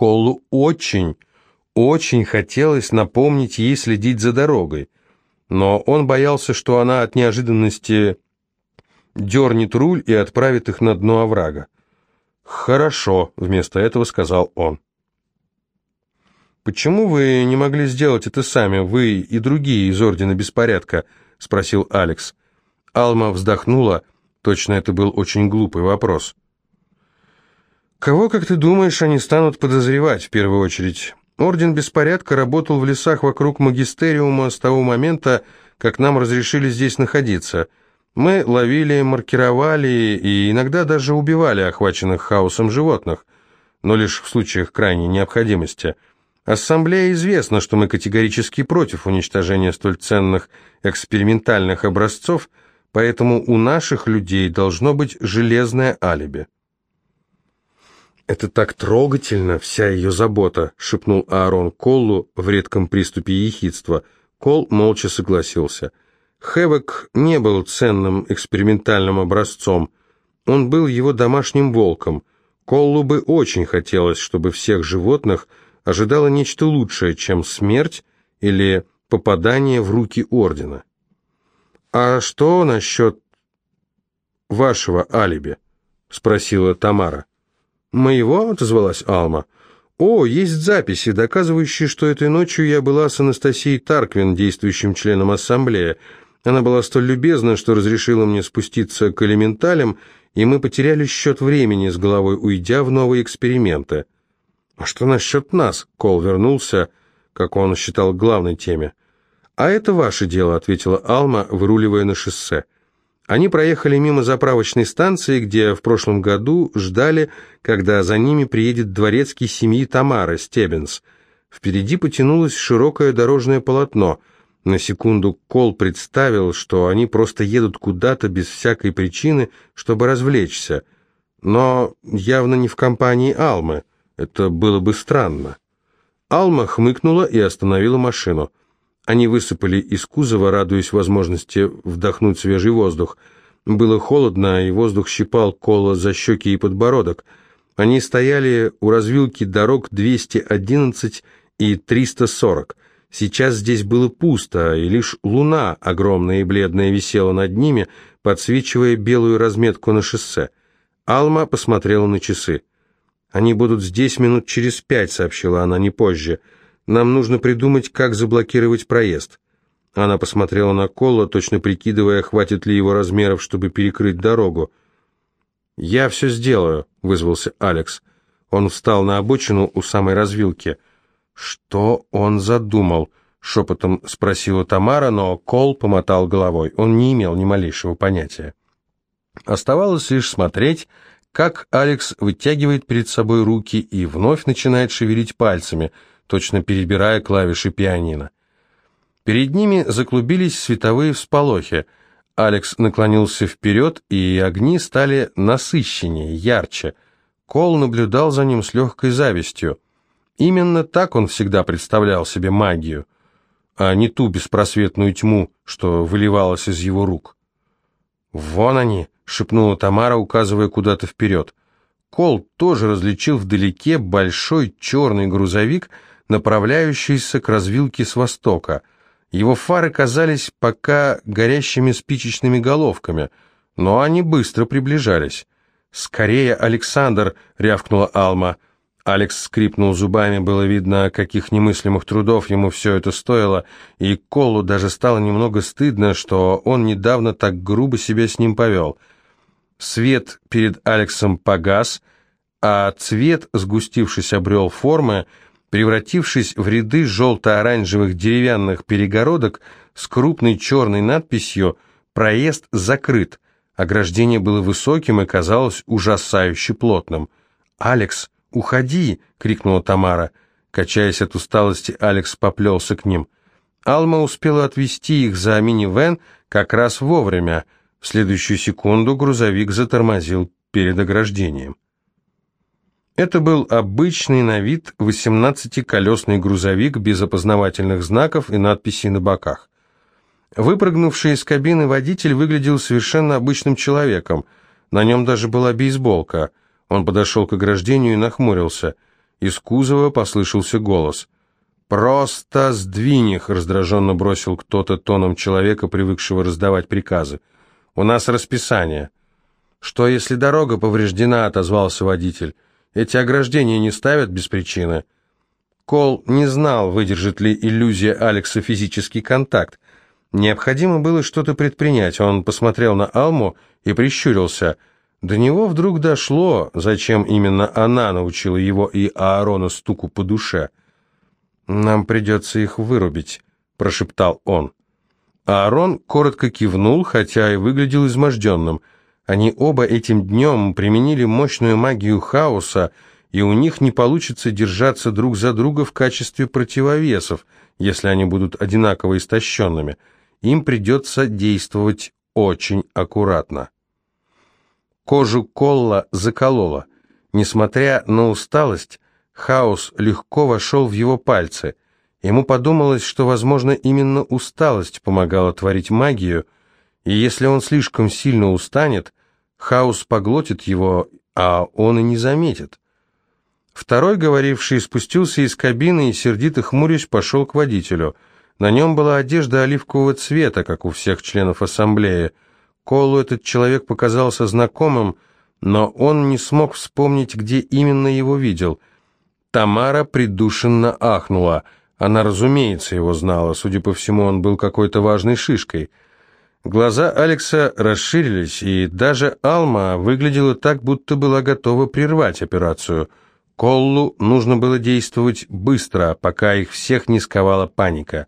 Колу очень, очень хотелось напомнить ей следить за дорогой, но он боялся, что она от неожиданности дернет руль и отправит их на дно оврага. «Хорошо», — вместо этого сказал он. «Почему вы не могли сделать это сами, вы и другие из Ордена Беспорядка?» — спросил Алекс. Алма вздохнула, точно это был очень глупый вопрос. «Кого, как ты думаешь, они станут подозревать в первую очередь? Орден Беспорядка работал в лесах вокруг магистериума с того момента, как нам разрешили здесь находиться. Мы ловили, маркировали и иногда даже убивали охваченных хаосом животных, но лишь в случаях крайней необходимости». Ассамблее известно, что мы категорически против уничтожения столь ценных экспериментальных образцов, поэтому у наших людей должно быть железное алиби. «Это так трогательно, вся ее забота», — шепнул Аарон Коллу в редком приступе ехидства. Кол молча согласился. Хэвок не был ценным экспериментальным образцом. Он был его домашним волком. Коллу бы очень хотелось, чтобы всех животных — ожидало нечто лучшее, чем смерть или попадание в руки ордена. «А что насчет вашего алиби?» — спросила Тамара. «Моего?» — отозвалась Алма. «О, есть записи, доказывающие, что этой ночью я была с Анастасией Тарквин, действующим членом ассамблеи. Она была столь любезна, что разрешила мне спуститься к элементалям, и мы потеряли счет времени, с головой уйдя в новые эксперименты». «А что насчет нас?» — Кол вернулся, как он считал, главной теме. «А это ваше дело», — ответила Алма, выруливая на шоссе. Они проехали мимо заправочной станции, где в прошлом году ждали, когда за ними приедет дворецкий семьи Тамара Стебенс. Впереди потянулось широкое дорожное полотно. На секунду Кол представил, что они просто едут куда-то без всякой причины, чтобы развлечься. Но явно не в компании Алмы. Это было бы странно. Алма хмыкнула и остановила машину. Они высыпали из кузова, радуясь возможности вдохнуть свежий воздух. Было холодно, и воздух щипал Кола за щеки и подбородок. Они стояли у развилки дорог 211 и 340. Сейчас здесь было пусто, и лишь луна, огромная и бледная, висела над ними, подсвечивая белую разметку на шоссе. Алма посмотрела на часы. «Они будут здесь минут через пять», — сообщила она, — «не позже. Нам нужно придумать, как заблокировать проезд». Она посмотрела на Колла, точно прикидывая, хватит ли его размеров, чтобы перекрыть дорогу. «Я все сделаю», — вызвался Алекс. Он встал на обочину у самой развилки. «Что он задумал?» — шепотом спросила Тамара, но Кол помотал головой. Он не имел ни малейшего понятия. Оставалось лишь смотреть, как Алекс вытягивает перед собой руки и вновь начинает шевелить пальцами, точно перебирая клавиши пианино. Перед ними заклубились световые всполохи. Алекс наклонился вперед, и огни стали насыщеннее, ярче. Кол наблюдал за ним с легкой завистью. Именно так он всегда представлял себе магию, а не ту беспросветную тьму, что выливалась из его рук. «Вон они!» шепнула Тамара, указывая куда-то вперед. Кол тоже различил вдалеке большой черный грузовик, направляющийся к развилке с востока. Его фары казались пока горящими спичечными головками, но они быстро приближались. «Скорее, Александр!» — рявкнула Алма — Алекс скрипнул зубами, было видно, каких немыслимых трудов ему все это стоило, и Колу даже стало немного стыдно, что он недавно так грубо себя с ним повел. Свет перед Алексом погас, а цвет, сгустившись, обрел формы, превратившись в ряды желто-оранжевых деревянных перегородок с крупной черной надписью «Проезд закрыт». Ограждение было высоким и казалось ужасающе плотным. «Алекс!» «Уходи!» — крикнула Тамара. Качаясь от усталости, Алекс поплелся к ним. Алма успела отвезти их за минивэн как раз вовремя. В следующую секунду грузовик затормозил перед ограждением. Это был обычный на вид 18-колесный грузовик без опознавательных знаков и надписей на боках. Выпрыгнувший из кабины водитель выглядел совершенно обычным человеком. На нем даже была бейсболка. Он подошел к ограждению и нахмурился. Из кузова послышался голос. «Просто сдвинь их!» — раздраженно бросил кто-то тоном человека, привыкшего раздавать приказы. «У нас расписание». «Что, если дорога повреждена?» — отозвался водитель. «Эти ограждения не ставят без причины». Кол не знал, выдержит ли иллюзия Алекса физический контакт. Необходимо было что-то предпринять. Он посмотрел на Алму и прищурился. До него вдруг дошло, зачем именно она научила его и Аарона стуку по душе. «Нам придется их вырубить», — прошептал он. Аарон коротко кивнул, хотя и выглядел изможденным. Они оба этим днем применили мощную магию хаоса, и у них не получится держаться друг за друга в качестве противовесов, если они будут одинаково истощенными. Им придется действовать очень аккуратно. Кожу Колла заколола. Несмотря на усталость, хаос легко вошел в его пальцы. Ему подумалось, что, возможно, именно усталость помогала творить магию, и если он слишком сильно устанет, хаос поглотит его, а он и не заметит. Второй, говоривший, спустился из кабины и, сердито хмурясь, пошел к водителю. На нем была одежда оливкового цвета, как у всех членов ассамблеи. Колу этот человек показался знакомым, но он не смог вспомнить, где именно его видел. Тамара придушенно ахнула. Она, разумеется, его знала. Судя по всему, он был какой-то важной шишкой. Глаза Алекса расширились, и даже Алма выглядела так, будто была готова прервать операцию – Коллу нужно было действовать быстро, пока их всех не сковала паника.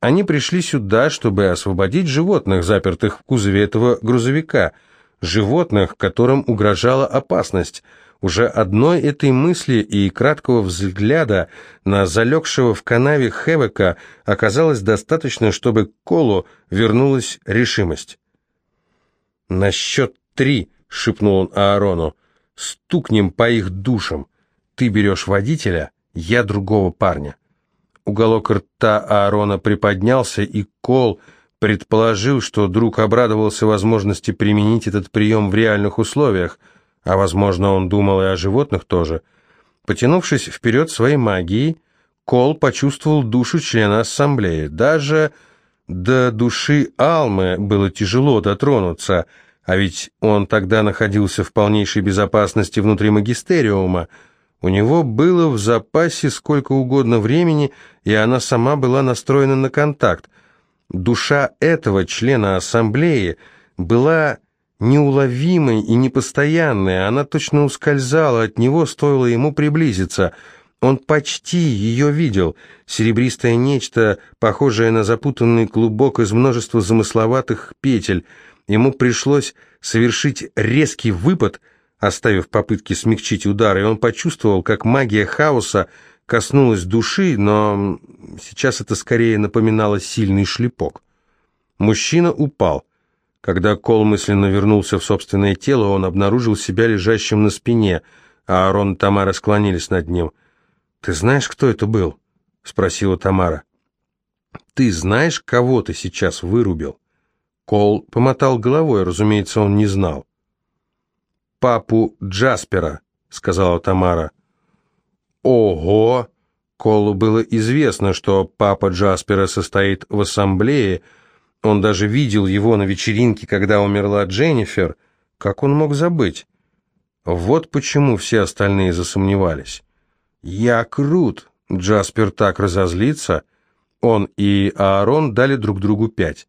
Они пришли сюда, чтобы освободить животных, запертых в кузове этого грузовика, животных, которым угрожала опасность. Уже одной этой мысли и краткого взгляда на залегшего в канаве Хевека оказалось достаточно, чтобы к Колу вернулась решимость. «На счет три», — шепнул он Аарону, — «стукнем по их душам». Ты берешь водителя, я другого парня. Уголок рта Аарона приподнялся, и Кол предположил, что друг обрадовался возможности применить этот прием в реальных условиях, а, возможно, он думал и о животных тоже. Потянувшись вперед своей магией, Кол почувствовал душу члена ассамблеи. Даже до души Алмы было тяжело дотронуться, а ведь он тогда находился в полнейшей безопасности внутри магистериума, у него было в запасе сколько угодно времени, и она сама была настроена на контакт. Душа этого члена ассамблеи была неуловимой и непостоянной, она точно ускользала от него, стоило ему приблизиться. Он почти ее видел, серебристое нечто, похожее на запутанный клубок из множества замысловатых петель. Ему пришлось совершить резкий выпад — оставив попытки смягчить удар, и он почувствовал, как магия хаоса коснулась души, но сейчас это скорее напоминало сильный шлепок. Мужчина упал. Когда Кол мысленно вернулся в собственное тело, он обнаружил себя лежащим на спине, а Арон и Тамара склонились над ним. «Ты знаешь, кто это был?» — спросила Тамара. «Ты знаешь, кого ты сейчас вырубил?» Кол помотал головой, разумеется, он не знал папу Джаспера», — сказала Тамара. «Ого!» Колу было известно, что папа Джаспера состоит в ассамблее. Он даже видел его на вечеринке, когда умерла Дженнифер. Как он мог забыть? Вот почему все остальные засомневались. «Я крут!» Джаспер так разозлится. Он и Аарон дали друг другу пять.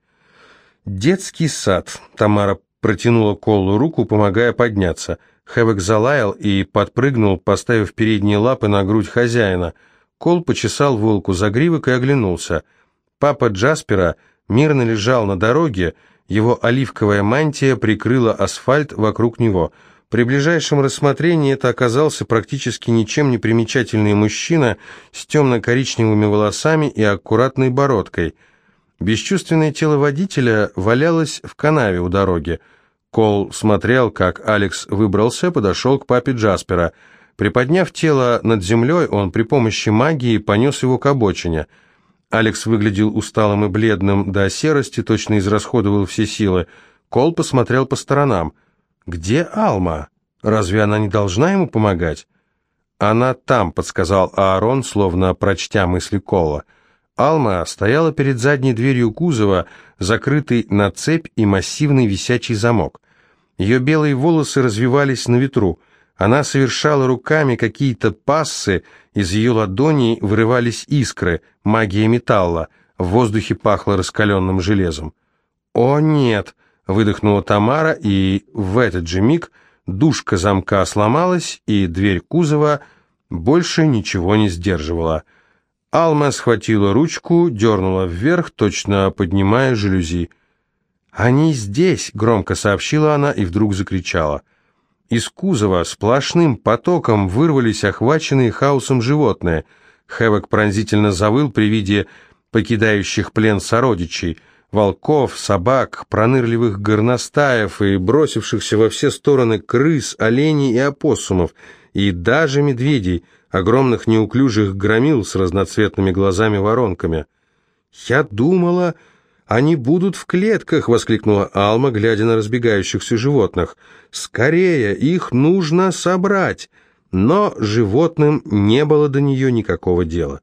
«Детский сад», — Тамара протянула Колу руку, помогая подняться. Хэвек залаял и подпрыгнул, поставив передние лапы на грудь хозяина. Кол почесал волку за гривок и оглянулся. Папа Джаспера мирно лежал на дороге, его оливковая мантия прикрыла асфальт вокруг него. При ближайшем рассмотрении это оказался практически ничем не примечательный мужчина с темно-коричневыми волосами и аккуратной бородкой. Бесчувственное тело водителя валялось в канаве у дороги. Кол смотрел, как Алекс выбрался, подошел к папе Джаспера. Приподняв тело над землей, он при помощи магии понес его к обочине. Алекс выглядел усталым и бледным до серости, точно израсходовал все силы. Кол посмотрел по сторонам. «Где Алма? Разве она не должна ему помогать?» «Она там», — подсказал Аарон, словно прочтя мысли Кола. Алма стояла перед задней дверью кузова, закрытой на цепь и массивный висячий замок. Ее белые волосы развивались на ветру. Она совершала руками какие-то пассы, из ее ладоней вырывались искры, магия металла, в воздухе пахло раскаленным железом. «О, нет!» — выдохнула Тамара, и в этот же миг душка замка сломалась, и дверь кузова больше ничего не сдерживала — Алма схватила ручку, дернула вверх, точно поднимая жалюзи. «Они здесь!» — громко сообщила она и вдруг закричала. Из кузова сплошным потоком вырвались охваченные хаосом животные. Хэвок пронзительно завыл при виде покидающих плен сородичей, волков, собак, пронырливых горностаев и бросившихся во все стороны крыс, оленей и опоссумов, и даже медведей — огромных неуклюжих громил с разноцветными глазами-воронками. «Я думала, они будут в клетках!» — воскликнула Алма, глядя на разбегающихся животных. «Скорее, их нужно собрать!» Но животным не было до нее никакого дела.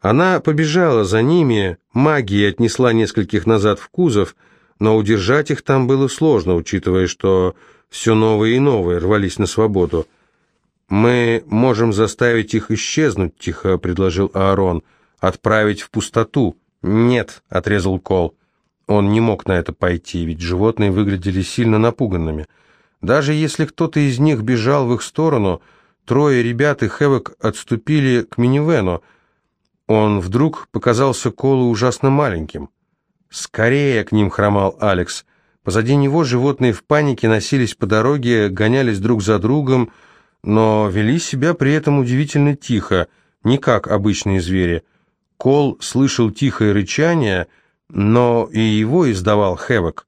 Она побежала за ними, магия отнесла нескольких назад в кузов, но удержать их там было сложно, учитывая, что все новые и новые рвались на свободу. «Мы можем заставить их исчезнуть», — тихо предложил Аарон. «Отправить в пустоту». «Нет», — отрезал Кол. Он не мог на это пойти, ведь животные выглядели сильно напуганными. Даже если кто-то из них бежал в их сторону, трое ребят и Хэвок отступили к минивену. Он вдруг показался Колу ужасно маленьким. «Скорее!» — к ним хромал Алекс. Позади него животные в панике носились по дороге, гонялись друг за другом, — но вели себя при этом удивительно тихо, не как обычные звери. Кол слышал тихое рычание, но и его издавал Хэвок.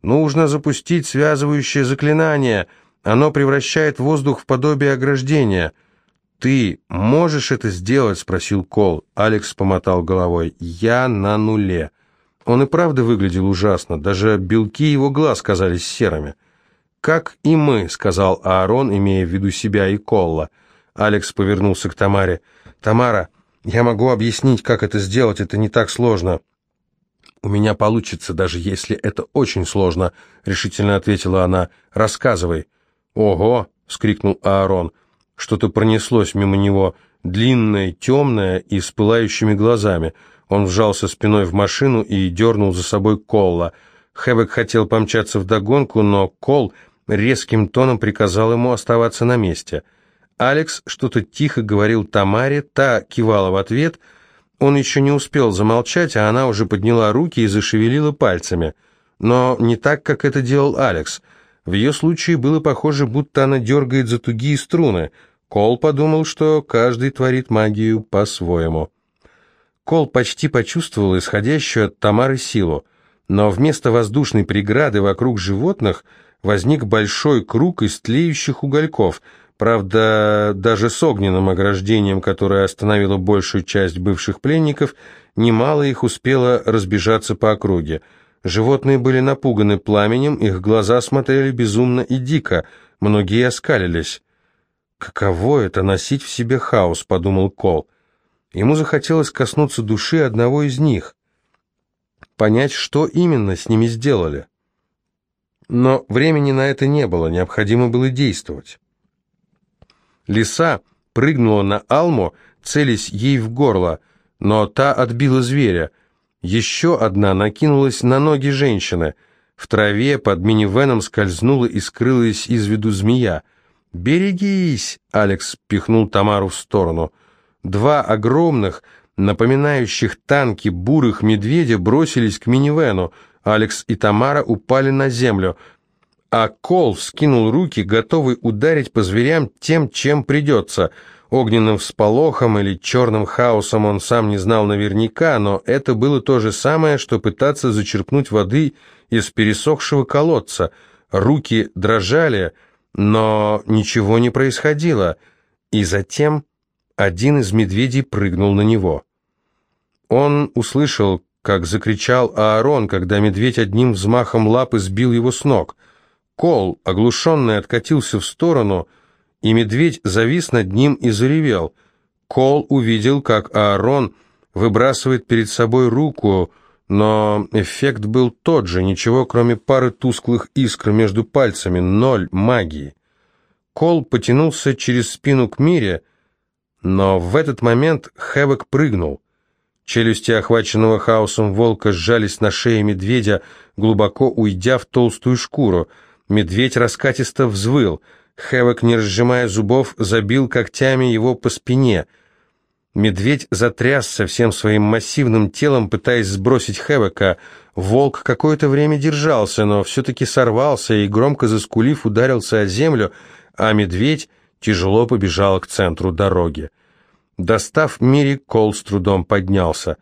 «Нужно запустить связывающее заклинание. Оно превращает воздух в подобие ограждения». «Ты можешь это сделать?» — спросил Кол. Алекс помотал головой. «Я на нуле». Он и правда выглядел ужасно, даже белки его глаз казались серыми. «Как и мы», — сказал Аарон, имея в виду себя и Колла. Алекс повернулся к Тамаре. «Тамара, я могу объяснить, как это сделать, это не так сложно». «У меня получится, даже если это очень сложно», — решительно ответила она. «Рассказывай». «Ого!» — вскрикнул Аарон. Что-то пронеслось мимо него, длинное, темное и с пылающими глазами. Он вжался спиной в машину и дернул за собой Колла. Хэвек хотел помчаться вдогонку, но Кол резким тоном приказал ему оставаться на месте. Алекс что-то тихо говорил Тамаре, та кивала в ответ. Он еще не успел замолчать, а она уже подняла руки и зашевелила пальцами. Но не так, как это делал Алекс. В ее случае было похоже, будто она дергает за тугие струны. Кол подумал, что каждый творит магию по-своему. Кол почти почувствовал исходящую от Тамары силу, но вместо воздушной преграды вокруг животных – возник большой круг из тлеющих угольков, правда, даже с огненным ограждением, которое остановило большую часть бывших пленников, немало их успело разбежаться по округе. Животные были напуганы пламенем, их глаза смотрели безумно и дико, многие оскалились. «Каково это носить в себе хаос?» — подумал Кол. Ему захотелось коснуться души одного из них, понять, что именно с ними сделали. Но времени на это не было, необходимо было действовать. Лиса прыгнула на Алму, целясь ей в горло, но та отбила зверя. Еще одна накинулась на ноги женщины. В траве под минивеном скользнула и скрылась из виду змея. «Берегись!» — Алекс пихнул Тамару в сторону. Два огромных, напоминающих танки бурых медведя бросились к минивену. Алекс и Тамара упали на землю, а Кол скинул руки, готовый ударить по зверям тем, чем придется. Огненным всполохом или черным хаосом он сам не знал наверняка, но это было то же самое, что пытаться зачерпнуть воды из пересохшего колодца. Руки дрожали, но ничего не происходило. И затем один из медведей прыгнул на него. Он услышал, как закричал Аарон, когда медведь одним взмахом лапы сбил его с ног. Кол, оглушенный, откатился в сторону и медведь завис над ним и заревел. Кол увидел, как Аарон выбрасывает перед собой руку, но эффект был тот же, ничего кроме пары тусклых искр между пальцами, ноль магии. Кол потянулся через спину к Мире, но в этот момент Хэвок прыгнул. Челюсти охваченного хаосом волка сжались на шее медведя, глубоко уйдя в толстую шкуру. Медведь раскатисто взвыл. Хэвок, не разжимая зубов, забил когтями его по спине. Медведь затрясся всем своим массивным телом, пытаясь сбросить Хэвока. Волк какое-то время держался, но все-таки сорвался и, громко заскулив, ударился о землю, а медведь тяжело побежал к центру дороги. Достав Мири, Кол с трудом поднялся.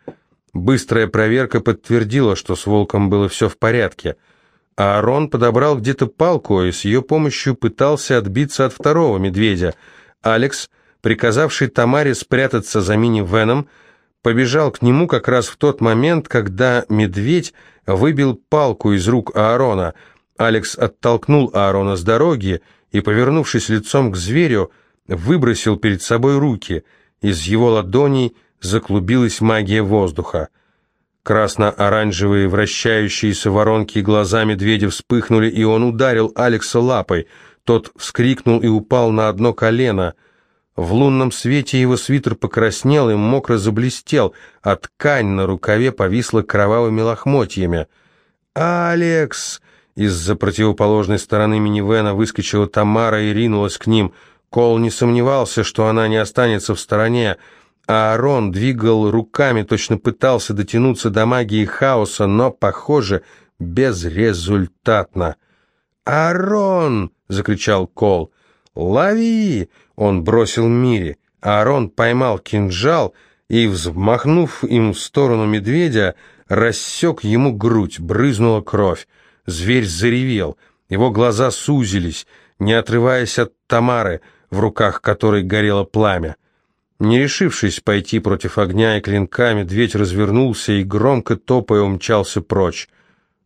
Быстрая проверка подтвердила, что с волком было все в порядке. А Арон подобрал где-то палку и с ее помощью пытался отбиться от второго медведя. Алекс, приказавший Тамаре спрятаться за мини-веном, побежал к нему как раз в тот момент, когда медведь выбил палку из рук Аарона. Алекс оттолкнул Аарона с дороги и, повернувшись лицом к зверю, выбросил перед собой руки – из его ладоней заклубилась магия воздуха. Красно-оранжевые вращающиеся воронки глаза медведя вспыхнули, и он ударил Алекса лапой. Тот вскрикнул и упал на одно колено. В лунном свете его свитер покраснел и мокро заблестел, а ткань на рукаве повисла кровавыми лохмотьями. «Алекс!» Из-за противоположной стороны минивэна выскочила Тамара и ринулась к ним – Кол не сомневался, что она не останется в стороне, а Арон двигал руками, точно пытался дотянуться до магии хаоса, но, похоже, безрезультатно. «Арон!» — закричал Кол. «Лови!» — он бросил Мире. Арон поймал кинжал и, взмахнув им в сторону медведя, рассек ему грудь, брызнула кровь. Зверь заревел, его глаза сузились, не отрываясь от Тамары — в руках которой горело пламя. Не решившись пойти против огня и клинка, медведь развернулся и, громко топая, умчался прочь.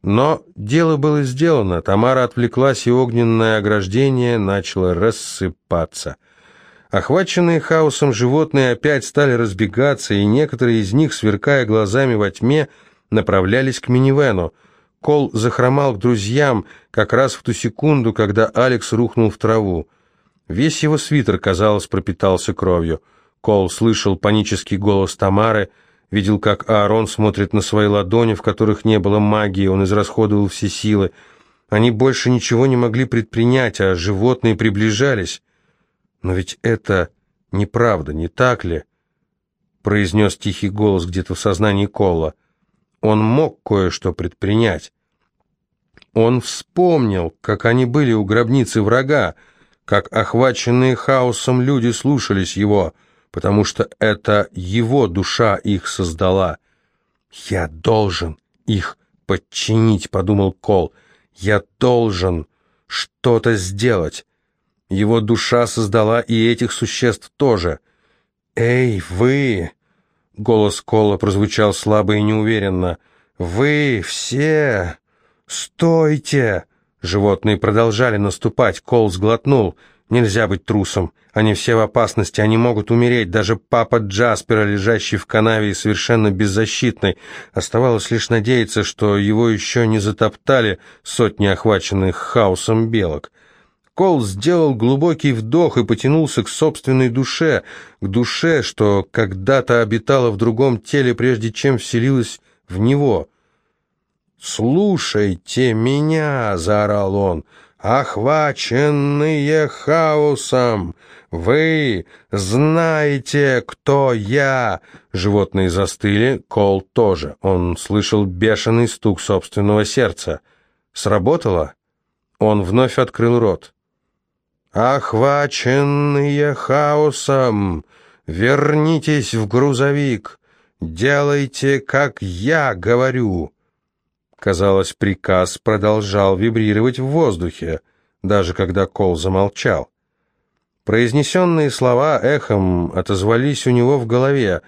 Но дело было сделано, Тамара отвлеклась, и огненное ограждение начало рассыпаться. Охваченные хаосом животные опять стали разбегаться, и некоторые из них, сверкая глазами во тьме, направлялись к минивену. Кол захромал к друзьям как раз в ту секунду, когда Алекс рухнул в траву. Весь его свитер, казалось, пропитался кровью. Кол слышал панический голос Тамары, видел, как Аарон смотрит на свои ладони, в которых не было магии, он израсходовал все силы. Они больше ничего не могли предпринять, а животные приближались. «Но ведь это неправда, не так ли?» произнес тихий голос где-то в сознании Колла. Он мог кое-что предпринять. Он вспомнил, как они были у гробницы врага, как охваченные хаосом люди слушались его, потому что это его душа их создала. «Я должен их подчинить», — подумал Кол. «Я должен что-то сделать». Его душа создала и этих существ тоже. «Эй, вы!» — голос Кола прозвучал слабо и неуверенно. «Вы все! Стойте!» Животные продолжали наступать, Кол сглотнул. Нельзя быть трусом. Они все в опасности, они могут умереть. Даже папа Джаспера, лежащий в канаве и совершенно беззащитный. Оставалось лишь надеяться, что его еще не затоптали сотни охваченных хаосом белок. Кол сделал глубокий вдох и потянулся к собственной душе, к душе, что когда-то обитала в другом теле, прежде чем вселилась в него. «Слушайте меня!» — заорал он. «Охваченные хаосом! Вы знаете, кто я!» Животные застыли, Кол тоже. Он слышал бешеный стук собственного сердца. «Сработало?» Он вновь открыл рот. «Охваченные хаосом! Вернитесь в грузовик! Делайте, как я говорю!» Казалось, приказ продолжал вибрировать в воздухе, даже когда Кол замолчал. Произнесенные слова эхом отозвались у него в голове.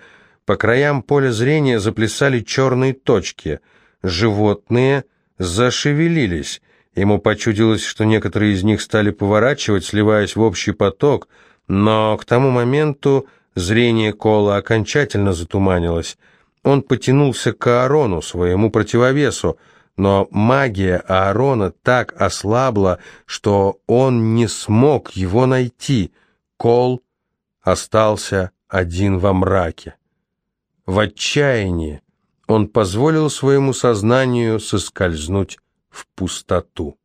По краям поля зрения заплясали черные точки. Животные зашевелились. Ему почудилось, что некоторые из них стали поворачивать, сливаясь в общий поток, но к тому моменту зрение Кола окончательно затуманилось. Он потянулся к Аарону, своему противовесу, но магия Аарона так ослабла, что он не смог его найти. Кол остался один во мраке. В отчаянии он позволил своему сознанию соскользнуть в пустоту.